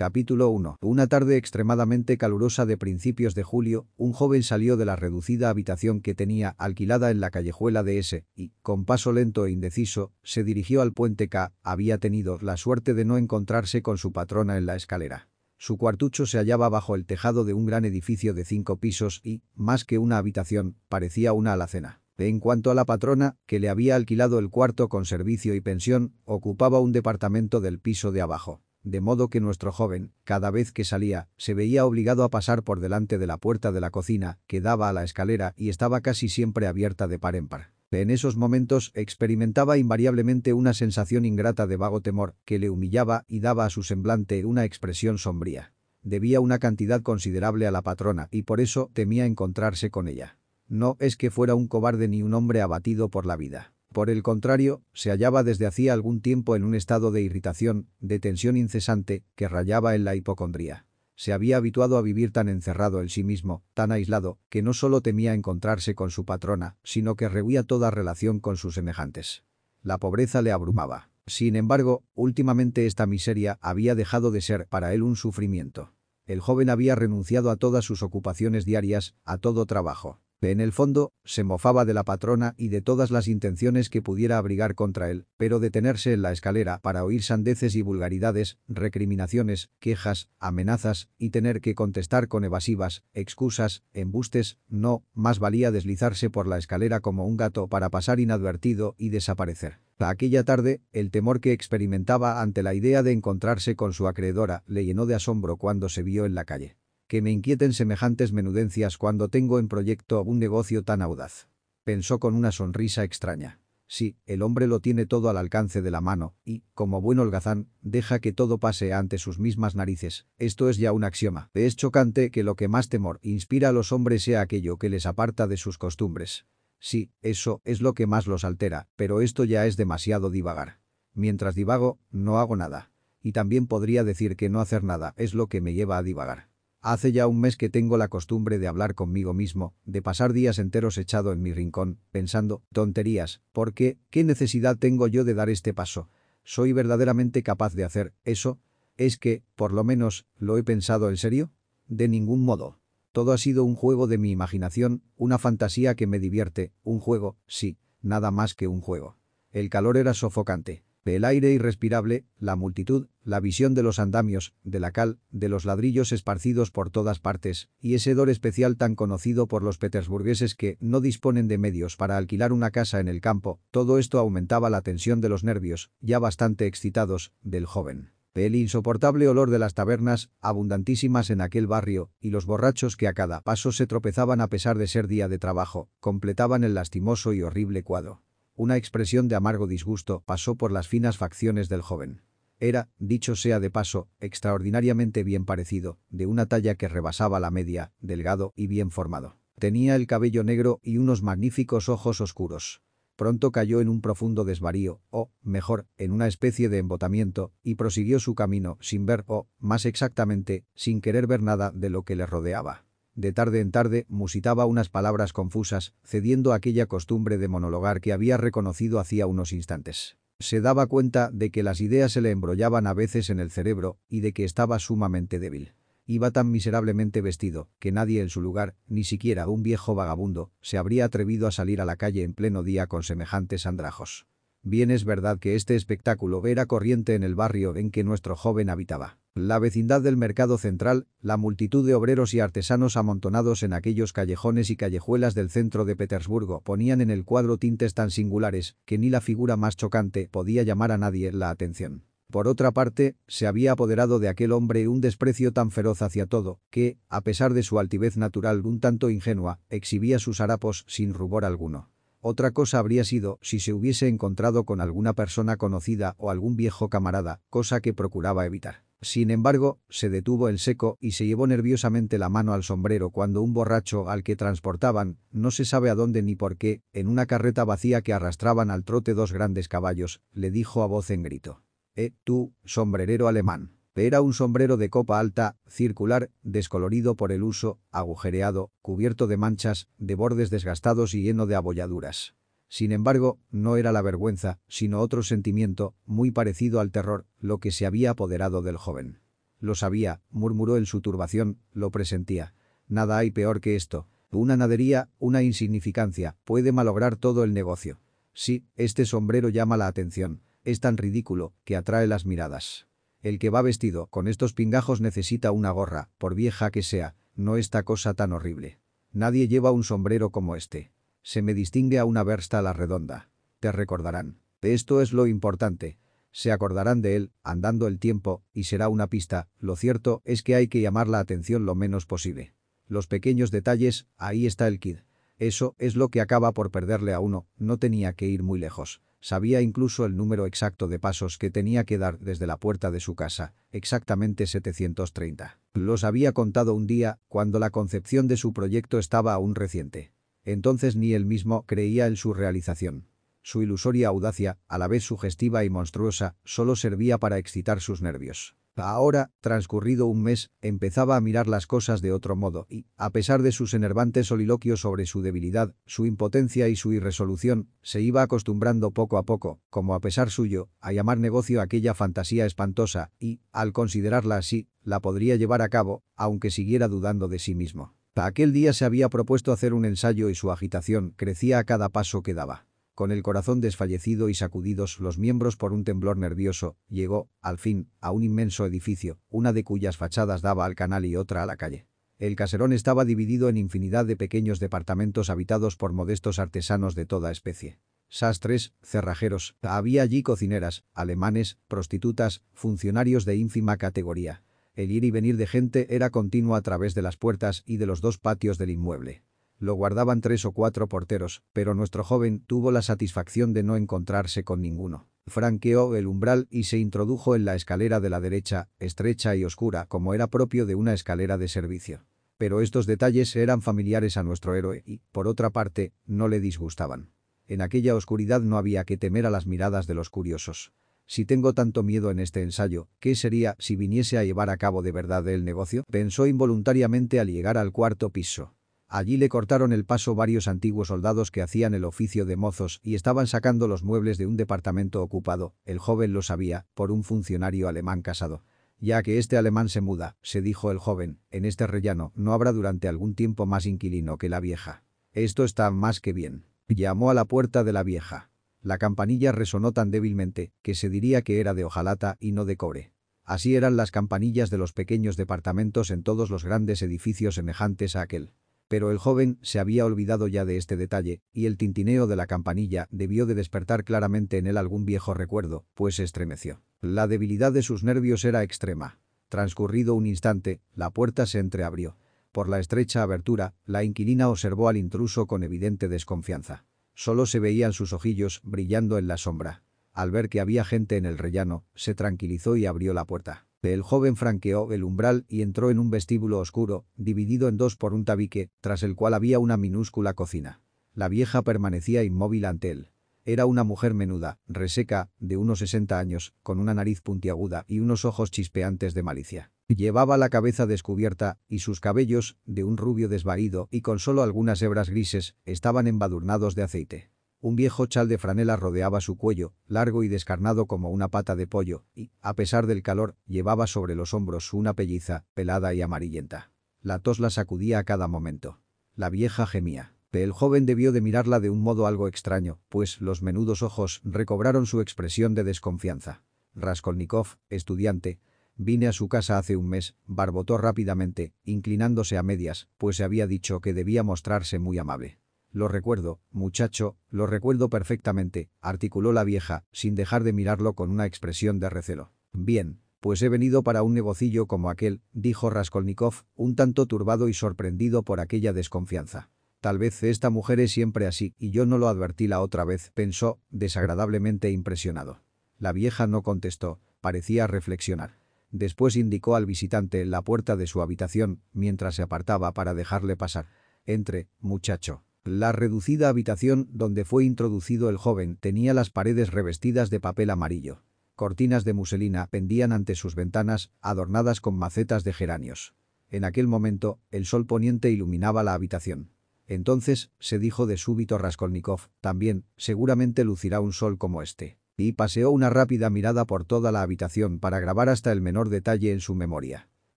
Capítulo 1. Una tarde extremadamente calurosa de principios de julio, un joven salió de la reducida habitación que tenía alquilada en la callejuela de S y, con paso lento e indeciso, se dirigió al puente K. Había tenido la suerte de no encontrarse con su patrona en la escalera. Su cuartucho se hallaba bajo el tejado de un gran edificio de cinco pisos y, más que una habitación, parecía una alacena. En cuanto a la patrona, que le había alquilado el cuarto con servicio y pensión, ocupaba un departamento del piso de abajo de modo que nuestro joven, cada vez que salía, se veía obligado a pasar por delante de la puerta de la cocina, que daba a la escalera y estaba casi siempre abierta de par en par. En esos momentos experimentaba invariablemente una sensación ingrata de vago temor, que le humillaba y daba a su semblante una expresión sombría. Debía una cantidad considerable a la patrona y por eso temía encontrarse con ella. No es que fuera un cobarde ni un hombre abatido por la vida. Por el contrario, se hallaba desde hacía algún tiempo en un estado de irritación, de tensión incesante, que rayaba en la hipocondría. Se había habituado a vivir tan encerrado en sí mismo, tan aislado, que no solo temía encontrarse con su patrona, sino que rehuía toda relación con sus semejantes. La pobreza le abrumaba. Sin embargo, últimamente esta miseria había dejado de ser para él un sufrimiento. El joven había renunciado a todas sus ocupaciones diarias, a todo trabajo. En el fondo, se mofaba de la patrona y de todas las intenciones que pudiera abrigar contra él, pero detenerse en la escalera para oír sandeces y vulgaridades, recriminaciones, quejas, amenazas y tener que contestar con evasivas, excusas, embustes, no, más valía deslizarse por la escalera como un gato para pasar inadvertido y desaparecer. Aquella tarde, el temor que experimentaba ante la idea de encontrarse con su acreedora le llenó de asombro cuando se vio en la calle que me inquieten semejantes menudencias cuando tengo en proyecto un negocio tan audaz. Pensó con una sonrisa extraña. Sí, el hombre lo tiene todo al alcance de la mano y, como buen holgazán, deja que todo pase ante sus mismas narices. Esto es ya un axioma. Es chocante que lo que más temor inspira a los hombres sea aquello que les aparta de sus costumbres. Sí, eso es lo que más los altera, pero esto ya es demasiado divagar. Mientras divago, no hago nada. Y también podría decir que no hacer nada es lo que me lleva a divagar. Hace ya un mes que tengo la costumbre de hablar conmigo mismo, de pasar días enteros echado en mi rincón, pensando, tonterías, ¿por qué? ¿Qué necesidad tengo yo de dar este paso? ¿Soy verdaderamente capaz de hacer eso? ¿Es que, por lo menos, lo he pensado en serio? De ningún modo. Todo ha sido un juego de mi imaginación, una fantasía que me divierte, un juego, sí, nada más que un juego. El calor era sofocante el aire irrespirable, la multitud, la visión de los andamios, de la cal, de los ladrillos esparcidos por todas partes, y ese hedor especial tan conocido por los petersburgueses que no disponen de medios para alquilar una casa en el campo, todo esto aumentaba la tensión de los nervios, ya bastante excitados, del joven. El insoportable olor de las tabernas, abundantísimas en aquel barrio, y los borrachos que a cada paso se tropezaban a pesar de ser día de trabajo, completaban el lastimoso y horrible cuadro. Una expresión de amargo disgusto pasó por las finas facciones del joven. Era, dicho sea de paso, extraordinariamente bien parecido, de una talla que rebasaba la media, delgado y bien formado. Tenía el cabello negro y unos magníficos ojos oscuros. Pronto cayó en un profundo desvarío, o, mejor, en una especie de embotamiento, y prosiguió su camino sin ver o, más exactamente, sin querer ver nada de lo que le rodeaba. De tarde en tarde musitaba unas palabras confusas, cediendo a aquella costumbre de monologar que había reconocido hacía unos instantes. Se daba cuenta de que las ideas se le embrollaban a veces en el cerebro y de que estaba sumamente débil. Iba tan miserablemente vestido que nadie en su lugar, ni siquiera un viejo vagabundo, se habría atrevido a salir a la calle en pleno día con semejantes andrajos. Bien es verdad que este espectáculo era corriente en el barrio en que nuestro joven habitaba. La vecindad del mercado central, la multitud de obreros y artesanos amontonados en aquellos callejones y callejuelas del centro de Petersburgo ponían en el cuadro tintes tan singulares que ni la figura más chocante podía llamar a nadie la atención. Por otra parte, se había apoderado de aquel hombre un desprecio tan feroz hacia todo, que, a pesar de su altivez natural un tanto ingenua, exhibía sus harapos sin rubor alguno. Otra cosa habría sido si se hubiese encontrado con alguna persona conocida o algún viejo camarada, cosa que procuraba evitar. Sin embargo, se detuvo en seco y se llevó nerviosamente la mano al sombrero cuando un borracho al que transportaban, no se sabe a dónde ni por qué, en una carreta vacía que arrastraban al trote dos grandes caballos, le dijo a voz en grito. «Eh, tú, sombrerero alemán». Era un sombrero de copa alta, circular, descolorido por el uso, agujereado, cubierto de manchas, de bordes desgastados y lleno de abolladuras. Sin embargo, no era la vergüenza, sino otro sentimiento, muy parecido al terror, lo que se había apoderado del joven. Lo sabía, murmuró en su turbación, lo presentía. Nada hay peor que esto. Una nadería, una insignificancia, puede malograr todo el negocio. Sí, este sombrero llama la atención. Es tan ridículo, que atrae las miradas. El que va vestido con estos pingajos necesita una gorra, por vieja que sea, no esta cosa tan horrible. Nadie lleva un sombrero como este. Se me distingue a una versta a la redonda. Te recordarán. Esto es lo importante. Se acordarán de él, andando el tiempo, y será una pista, lo cierto es que hay que llamar la atención lo menos posible. Los pequeños detalles, ahí está el kid. Eso es lo que acaba por perderle a uno, no tenía que ir muy lejos. Sabía incluso el número exacto de pasos que tenía que dar desde la puerta de su casa, exactamente 730. Los había contado un día, cuando la concepción de su proyecto estaba aún reciente. Entonces ni él mismo creía en su realización. Su ilusoria audacia, a la vez sugestiva y monstruosa, solo servía para excitar sus nervios. Ahora, transcurrido un mes, empezaba a mirar las cosas de otro modo y, a pesar de sus enervantes soliloquios sobre su debilidad, su impotencia y su irresolución, se iba acostumbrando poco a poco, como a pesar suyo, a llamar negocio aquella fantasía espantosa y, al considerarla así, la podría llevar a cabo, aunque siguiera dudando de sí mismo. Aquel día se había propuesto hacer un ensayo y su agitación crecía a cada paso que daba con el corazón desfallecido y sacudidos los miembros por un temblor nervioso, llegó, al fin, a un inmenso edificio, una de cuyas fachadas daba al canal y otra a la calle. El caserón estaba dividido en infinidad de pequeños departamentos habitados por modestos artesanos de toda especie. Sastres, cerrajeros, había allí cocineras, alemanes, prostitutas, funcionarios de ínfima categoría. El ir y venir de gente era continuo a través de las puertas y de los dos patios del inmueble. Lo guardaban tres o cuatro porteros, pero nuestro joven tuvo la satisfacción de no encontrarse con ninguno. Franqueó el umbral y se introdujo en la escalera de la derecha, estrecha y oscura como era propio de una escalera de servicio. Pero estos detalles eran familiares a nuestro héroe y, por otra parte, no le disgustaban. En aquella oscuridad no había que temer a las miradas de los curiosos. Si tengo tanto miedo en este ensayo, ¿qué sería si viniese a llevar a cabo de verdad el negocio? Pensó involuntariamente al llegar al cuarto piso. Allí le cortaron el paso varios antiguos soldados que hacían el oficio de mozos y estaban sacando los muebles de un departamento ocupado, el joven lo sabía, por un funcionario alemán casado. Ya que este alemán se muda, se dijo el joven, en este rellano no habrá durante algún tiempo más inquilino que la vieja. Esto está más que bien. Llamó a la puerta de la vieja. La campanilla resonó tan débilmente que se diría que era de hojalata y no de cobre. Así eran las campanillas de los pequeños departamentos en todos los grandes edificios semejantes a aquel. Pero el joven se había olvidado ya de este detalle, y el tintineo de la campanilla debió de despertar claramente en él algún viejo recuerdo, pues se estremeció. La debilidad de sus nervios era extrema. Transcurrido un instante, la puerta se entreabrió. Por la estrecha abertura, la inquilina observó al intruso con evidente desconfianza. Solo se veían sus ojillos brillando en la sombra. Al ver que había gente en el rellano, se tranquilizó y abrió la puerta. El joven franqueó el umbral y entró en un vestíbulo oscuro, dividido en dos por un tabique, tras el cual había una minúscula cocina. La vieja permanecía inmóvil ante él. Era una mujer menuda, reseca, de unos 60 años, con una nariz puntiaguda y unos ojos chispeantes de malicia. Llevaba la cabeza descubierta y sus cabellos, de un rubio desvaído y con solo algunas hebras grises, estaban embadurnados de aceite. Un viejo chal de franela rodeaba su cuello, largo y descarnado como una pata de pollo, y, a pesar del calor, llevaba sobre los hombros una pelliza, pelada y amarillenta. La tos la sacudía a cada momento. La vieja gemía. El joven debió de mirarla de un modo algo extraño, pues los menudos ojos recobraron su expresión de desconfianza. Raskolnikov, estudiante, Vine a su casa hace un mes, barbotó rápidamente, inclinándose a medias, pues se había dicho que debía mostrarse muy amable. Lo recuerdo, muchacho, lo recuerdo perfectamente, articuló la vieja, sin dejar de mirarlo con una expresión de recelo. Bien, pues he venido para un negocillo como aquel, dijo Raskolnikov, un tanto turbado y sorprendido por aquella desconfianza. Tal vez esta mujer es siempre así y yo no lo advertí la otra vez, pensó, desagradablemente impresionado. La vieja no contestó, parecía reflexionar. Después indicó al visitante la puerta de su habitación, mientras se apartaba para dejarle pasar. Entre, muchacho. La reducida habitación donde fue introducido el joven tenía las paredes revestidas de papel amarillo. Cortinas de muselina pendían ante sus ventanas, adornadas con macetas de geranios. En aquel momento, el sol poniente iluminaba la habitación. Entonces, se dijo de súbito Raskolnikov, también, seguramente lucirá un sol como este. Y paseó una rápida mirada por toda la habitación para grabar hasta el menor detalle en su memoria.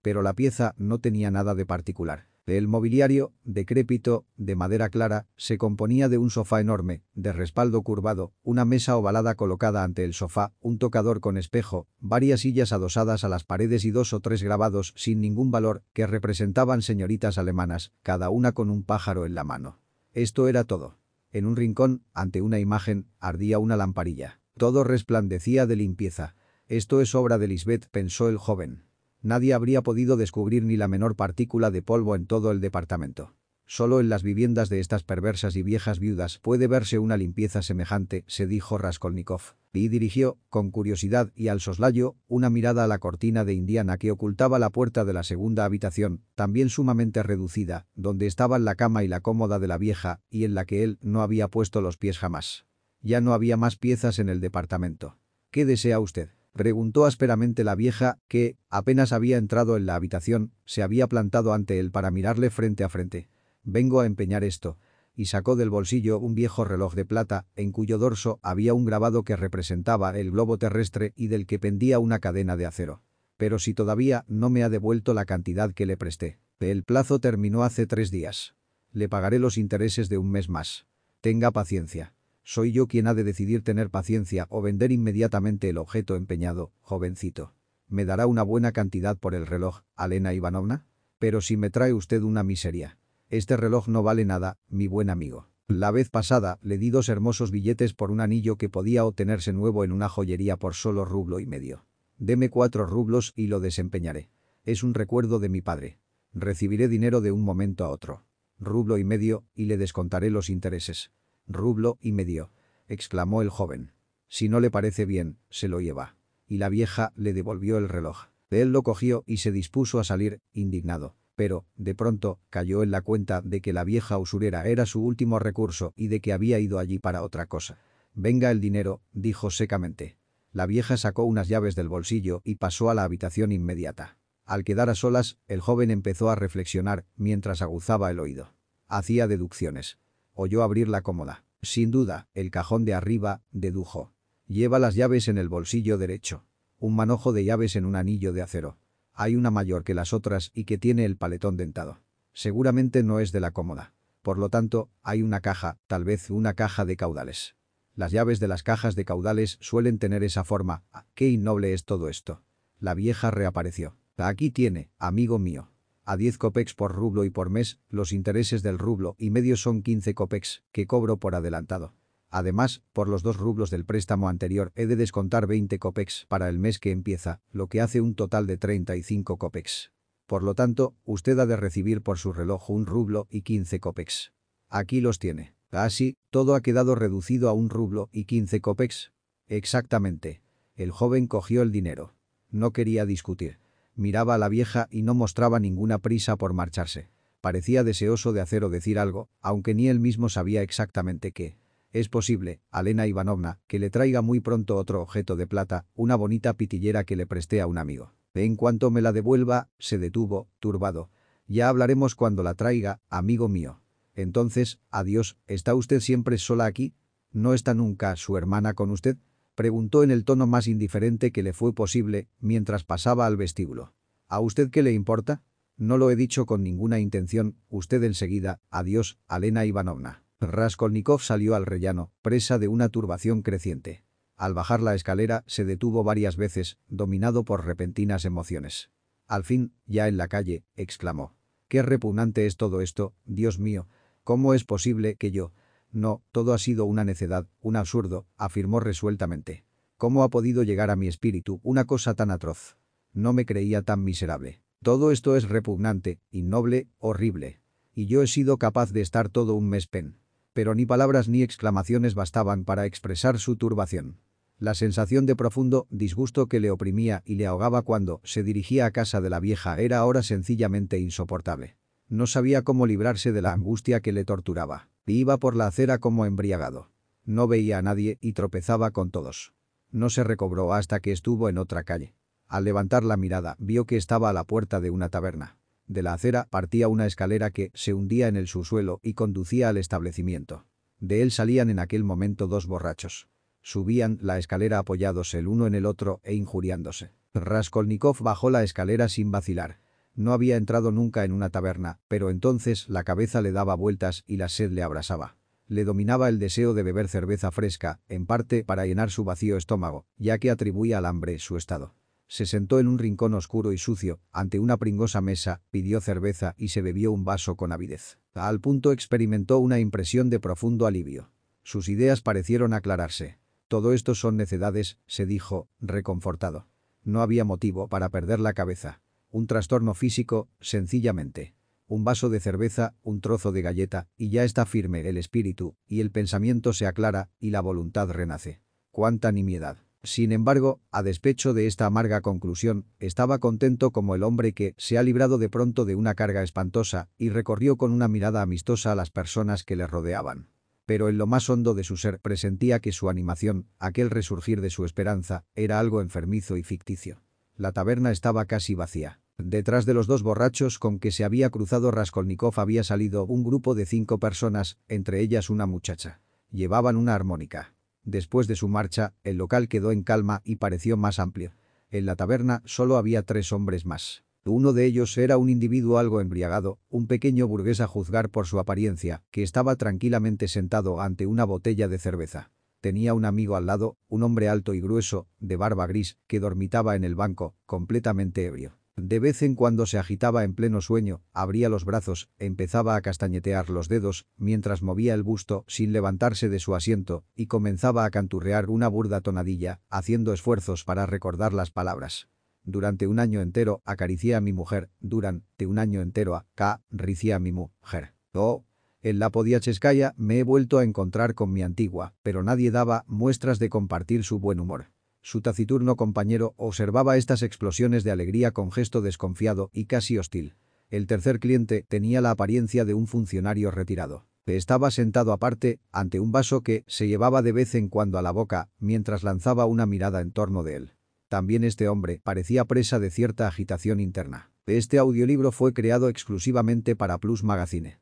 Pero la pieza no tenía nada de particular. El mobiliario, decrépito, de madera clara, se componía de un sofá enorme, de respaldo curvado, una mesa ovalada colocada ante el sofá, un tocador con espejo, varias sillas adosadas a las paredes y dos o tres grabados sin ningún valor que representaban señoritas alemanas, cada una con un pájaro en la mano. Esto era todo. En un rincón, ante una imagen, ardía una lamparilla. Todo resplandecía de limpieza. Esto es obra de Lisbeth, pensó el joven. Nadie habría podido descubrir ni la menor partícula de polvo en todo el departamento. Solo en las viviendas de estas perversas y viejas viudas puede verse una limpieza semejante, se dijo Raskolnikov. Y dirigió, con curiosidad y al soslayo, una mirada a la cortina de indiana que ocultaba la puerta de la segunda habitación, también sumamente reducida, donde estaban la cama y la cómoda de la vieja, y en la que él no había puesto los pies jamás. Ya no había más piezas en el departamento. ¿Qué desea usted? Preguntó ásperamente la vieja, que, apenas había entrado en la habitación, se había plantado ante él para mirarle frente a frente. Vengo a empeñar esto. Y sacó del bolsillo un viejo reloj de plata, en cuyo dorso había un grabado que representaba el globo terrestre y del que pendía una cadena de acero. Pero si todavía no me ha devuelto la cantidad que le presté. El plazo terminó hace tres días. Le pagaré los intereses de un mes más. Tenga paciencia. Soy yo quien ha de decidir tener paciencia o vender inmediatamente el objeto empeñado, jovencito. ¿Me dará una buena cantidad por el reloj, Alena Ivanovna? Pero si me trae usted una miseria. Este reloj no vale nada, mi buen amigo. La vez pasada le di dos hermosos billetes por un anillo que podía obtenerse nuevo en una joyería por solo rublo y medio. Deme cuatro rublos y lo desempeñaré. Es un recuerdo de mi padre. Recibiré dinero de un momento a otro. Rublo y medio y le descontaré los intereses. Rublo y medio. exclamó el joven. Si no le parece bien, se lo lleva. Y la vieja le devolvió el reloj. Él lo cogió y se dispuso a salir, indignado. Pero, de pronto, cayó en la cuenta de que la vieja usurera era su último recurso y de que había ido allí para otra cosa. Venga el dinero, dijo secamente. La vieja sacó unas llaves del bolsillo y pasó a la habitación inmediata. Al quedar a solas, el joven empezó a reflexionar mientras aguzaba el oído. Hacía deducciones. Oyó abrir la cómoda. Sin duda, el cajón de arriba, dedujo. Lleva las llaves en el bolsillo derecho. Un manojo de llaves en un anillo de acero. Hay una mayor que las otras y que tiene el paletón dentado. Seguramente no es de la cómoda. Por lo tanto, hay una caja, tal vez una caja de caudales. Las llaves de las cajas de caudales suelen tener esa forma. Ah, ¡Qué innoble es todo esto! La vieja reapareció. Aquí tiene, amigo mío a 10 copex por rublo y por mes, los intereses del rublo y medio son 15 copex, que cobro por adelantado. Además, por los dos rublos del préstamo anterior he de descontar 20 copex para el mes que empieza, lo que hace un total de 35 copex. Por lo tanto, usted ha de recibir por su reloj un rublo y 15 copex. Aquí los tiene. Así, todo ha quedado reducido a un rublo y 15 copex. Exactamente. El joven cogió el dinero. No quería discutir. Miraba a la vieja y no mostraba ninguna prisa por marcharse. Parecía deseoso de hacer o decir algo, aunque ni él mismo sabía exactamente qué. Es posible, Alena Ivanovna, que le traiga muy pronto otro objeto de plata, una bonita pitillera que le presté a un amigo. En cuanto me la devuelva, se detuvo, turbado. Ya hablaremos cuando la traiga, amigo mío. Entonces, adiós, ¿está usted siempre sola aquí? ¿No está nunca su hermana con usted? Preguntó en el tono más indiferente que le fue posible mientras pasaba al vestíbulo. ¿A usted qué le importa? No lo he dicho con ninguna intención, usted enseguida, adiós, Alena Ivanovna. Raskolnikov salió al rellano, presa de una turbación creciente. Al bajar la escalera se detuvo varias veces, dominado por repentinas emociones. Al fin, ya en la calle, exclamó. «¡Qué repugnante es todo esto, Dios mío! ¿Cómo es posible que yo, no, todo ha sido una necedad, un absurdo, afirmó resueltamente. ¿Cómo ha podido llegar a mi espíritu una cosa tan atroz? No me creía tan miserable. Todo esto es repugnante, innoble, horrible. Y yo he sido capaz de estar todo un mes pen. Pero ni palabras ni exclamaciones bastaban para expresar su turbación. La sensación de profundo disgusto que le oprimía y le ahogaba cuando se dirigía a casa de la vieja era ahora sencillamente insoportable. No sabía cómo librarse de la angustia que le torturaba. Iba por la acera como embriagado. No veía a nadie y tropezaba con todos. No se recobró hasta que estuvo en otra calle. Al levantar la mirada, vio que estaba a la puerta de una taberna. De la acera partía una escalera que se hundía en el subsuelo y conducía al establecimiento. De él salían en aquel momento dos borrachos. Subían la escalera apoyados el uno en el otro e injuriándose. Raskolnikov bajó la escalera sin vacilar. No había entrado nunca en una taberna, pero entonces la cabeza le daba vueltas y la sed le abrasaba. Le dominaba el deseo de beber cerveza fresca, en parte para llenar su vacío estómago, ya que atribuía al hambre su estado. Se sentó en un rincón oscuro y sucio, ante una pringosa mesa, pidió cerveza y se bebió un vaso con avidez. Al punto experimentó una impresión de profundo alivio. Sus ideas parecieron aclararse. Todo esto son necedades, se dijo, reconfortado. No había motivo para perder la cabeza. Un trastorno físico, sencillamente. Un vaso de cerveza, un trozo de galleta, y ya está firme el espíritu, y el pensamiento se aclara, y la voluntad renace. ¡Cuánta nimiedad! Sin embargo, a despecho de esta amarga conclusión, estaba contento como el hombre que se ha librado de pronto de una carga espantosa y recorrió con una mirada amistosa a las personas que le rodeaban. Pero en lo más hondo de su ser presentía que su animación, aquel resurgir de su esperanza, era algo enfermizo y ficticio. La taberna estaba casi vacía. Detrás de los dos borrachos con que se había cruzado Raskolnikov había salido un grupo de cinco personas, entre ellas una muchacha. Llevaban una armónica. Después de su marcha, el local quedó en calma y pareció más amplio. En la taberna solo había tres hombres más. Uno de ellos era un individuo algo embriagado, un pequeño burgués a juzgar por su apariencia, que estaba tranquilamente sentado ante una botella de cerveza. Tenía un amigo al lado, un hombre alto y grueso, de barba gris, que dormitaba en el banco, completamente ebrio. De vez en cuando se agitaba en pleno sueño, abría los brazos, empezaba a castañetear los dedos, mientras movía el busto sin levantarse de su asiento, y comenzaba a canturrear una burda tonadilla, haciendo esfuerzos para recordar las palabras. Durante un año entero acaricié a mi mujer, durante un año entero a K, ricié a mi mujer. Oh, en la Podiacheskaya me he vuelto a encontrar con mi antigua, pero nadie daba muestras de compartir su buen humor. Su taciturno compañero observaba estas explosiones de alegría con gesto desconfiado y casi hostil. El tercer cliente tenía la apariencia de un funcionario retirado. Estaba sentado aparte, ante un vaso que se llevaba de vez en cuando a la boca, mientras lanzaba una mirada en torno de él. También este hombre parecía presa de cierta agitación interna. Este audiolibro fue creado exclusivamente para Plus Magazine.